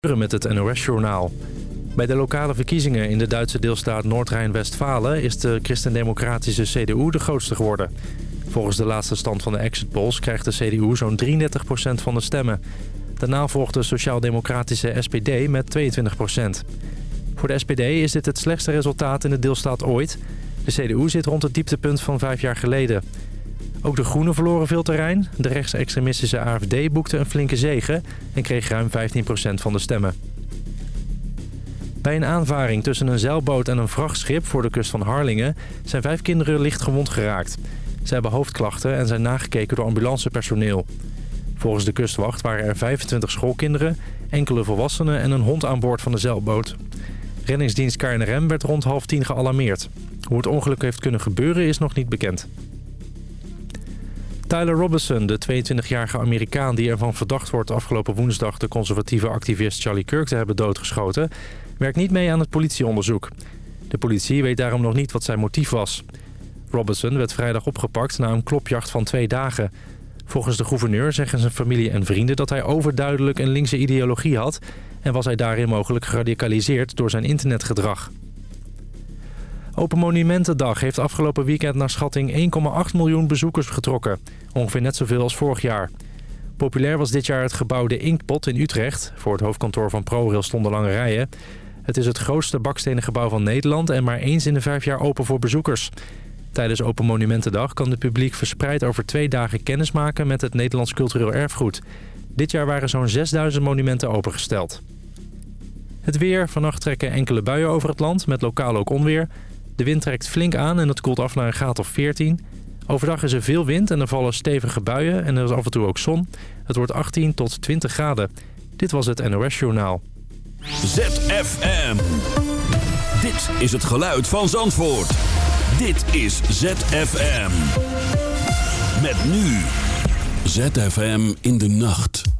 met het NOS-journaal. Bij de lokale verkiezingen in de Duitse deelstaat Noord-Rijn-Westfalen... is de christendemocratische CDU de grootste geworden. Volgens de laatste stand van de exit polls krijgt de CDU zo'n 33% van de stemmen. Daarna volgt de sociaal-democratische SPD met 22% Voor de SPD is dit het slechtste resultaat in de deelstaat ooit. De CDU zit rond het dieptepunt van vijf jaar geleden. Ook de Groenen verloren veel terrein. De rechtsextremistische AFD boekte een flinke zege en kreeg ruim 15% van de stemmen. Bij een aanvaring tussen een zeilboot en een vrachtschip voor de kust van Harlingen... zijn vijf kinderen licht gewond geraakt. Ze hebben hoofdklachten en zijn nagekeken door ambulancepersoneel. Volgens de kustwacht waren er 25 schoolkinderen, enkele volwassenen en een hond aan boord van de zeilboot. Reddingsdienst KNRM werd rond half tien gealarmeerd. Hoe het ongeluk heeft kunnen gebeuren is nog niet bekend. Tyler Robinson, de 22-jarige Amerikaan die ervan verdacht wordt afgelopen woensdag de conservatieve activist Charlie Kirk te hebben doodgeschoten, werkt niet mee aan het politieonderzoek. De politie weet daarom nog niet wat zijn motief was. Robinson werd vrijdag opgepakt na een klopjacht van twee dagen. Volgens de gouverneur zeggen zijn familie en vrienden dat hij overduidelijk een linkse ideologie had... en was hij daarin mogelijk geradicaliseerd door zijn internetgedrag. Open Monumentendag heeft afgelopen weekend naar schatting 1,8 miljoen bezoekers getrokken. Ongeveer net zoveel als vorig jaar. Populair was dit jaar het gebouw De Inktpot in Utrecht. Voor het hoofdkantoor van ProRail stonden lange rijen. Het is het grootste bakstenen gebouw van Nederland en maar eens in de vijf jaar open voor bezoekers. Tijdens Open Monumentendag kan het publiek verspreid over twee dagen kennis maken met het Nederlands cultureel erfgoed. Dit jaar waren zo'n 6000 monumenten opengesteld. Het weer. Vannacht trekken enkele buien over het land, met lokaal ook onweer. De wind trekt flink aan en het koelt af naar een graad of 14. Overdag is er veel wind en er vallen stevige buien en er is af en toe ook zon. Het wordt 18 tot 20 graden. Dit was het NOS Journaal. ZFM. Dit is het geluid van Zandvoort. Dit is ZFM. Met nu. ZFM in de nacht.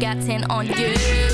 got 10 on you.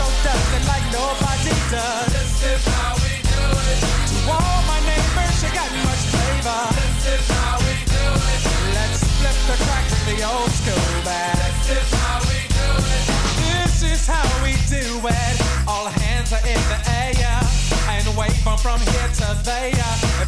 Central does it like nobody does. This is how we do it. To all my neighbors, you got much flavor. This is how we do it. Let's flip the crack with the old school back. This is how we do it. This is how we do it. All hands are in the air and wave from here to there.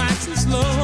And slow.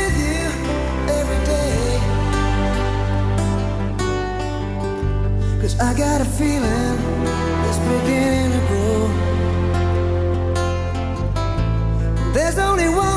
I got a feeling it's beginning to grow. There's only one.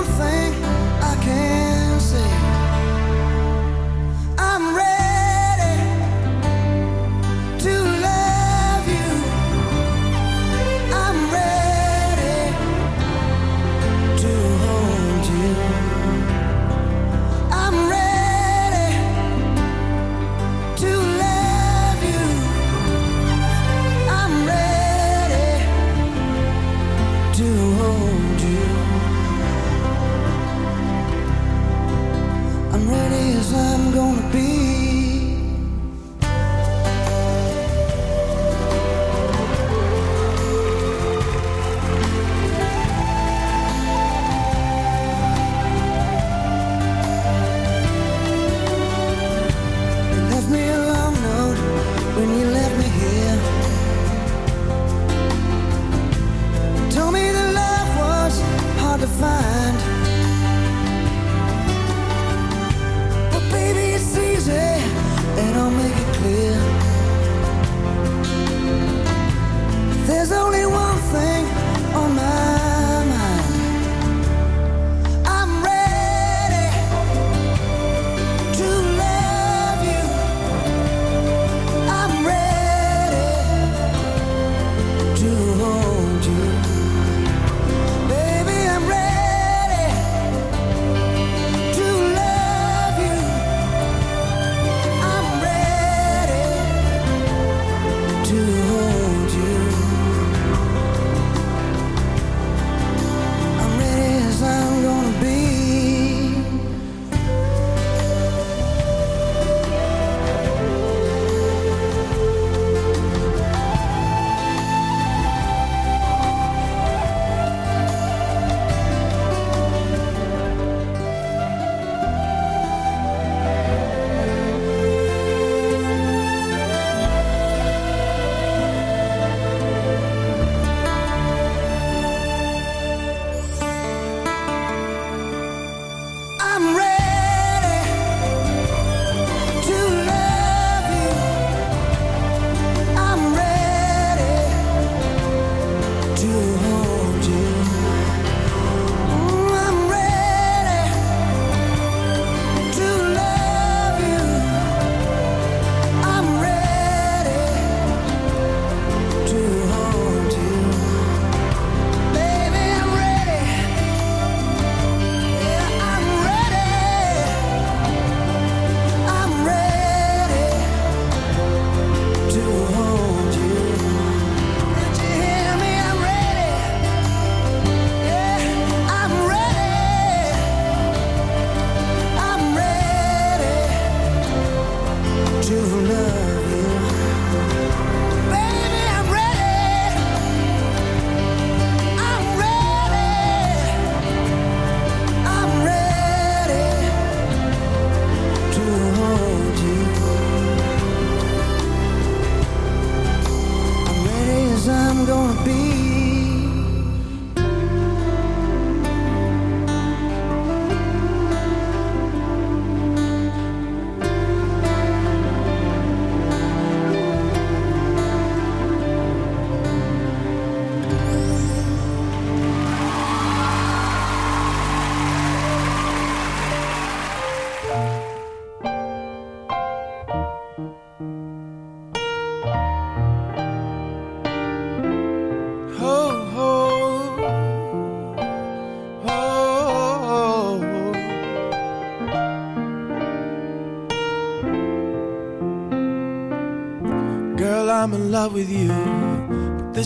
cause I'm gonna be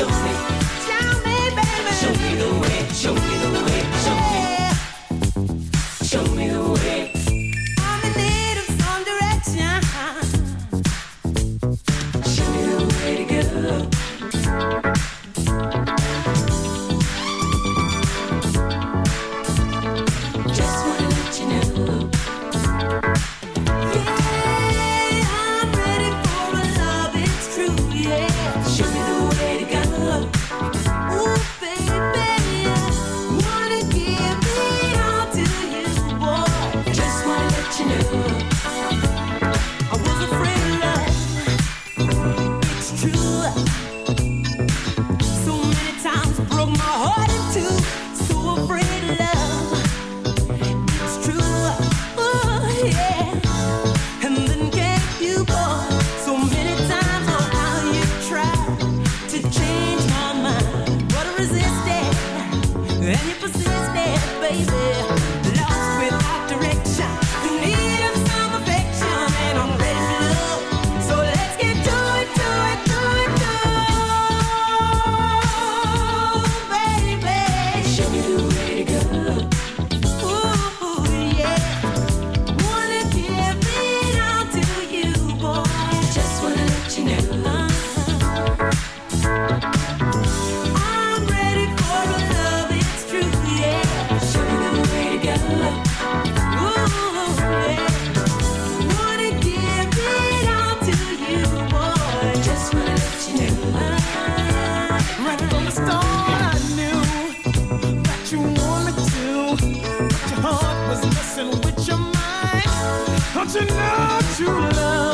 shows me. Don't you know love?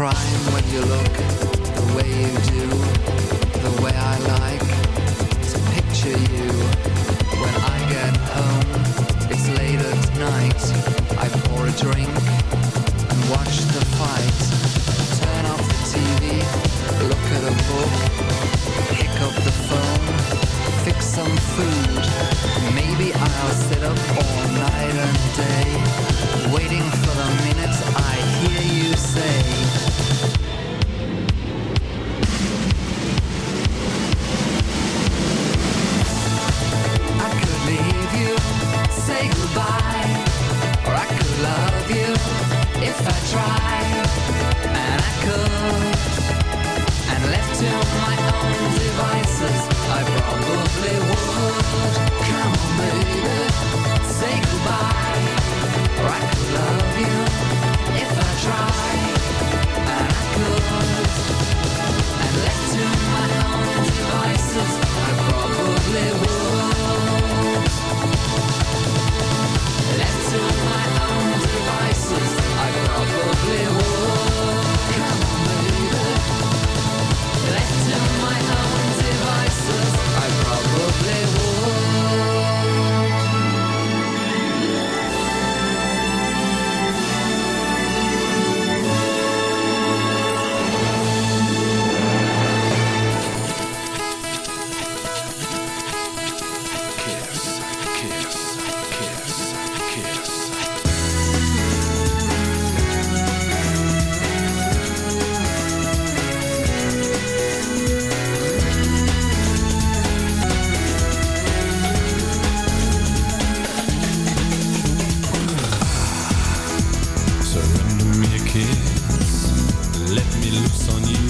Crime when you look looks on you.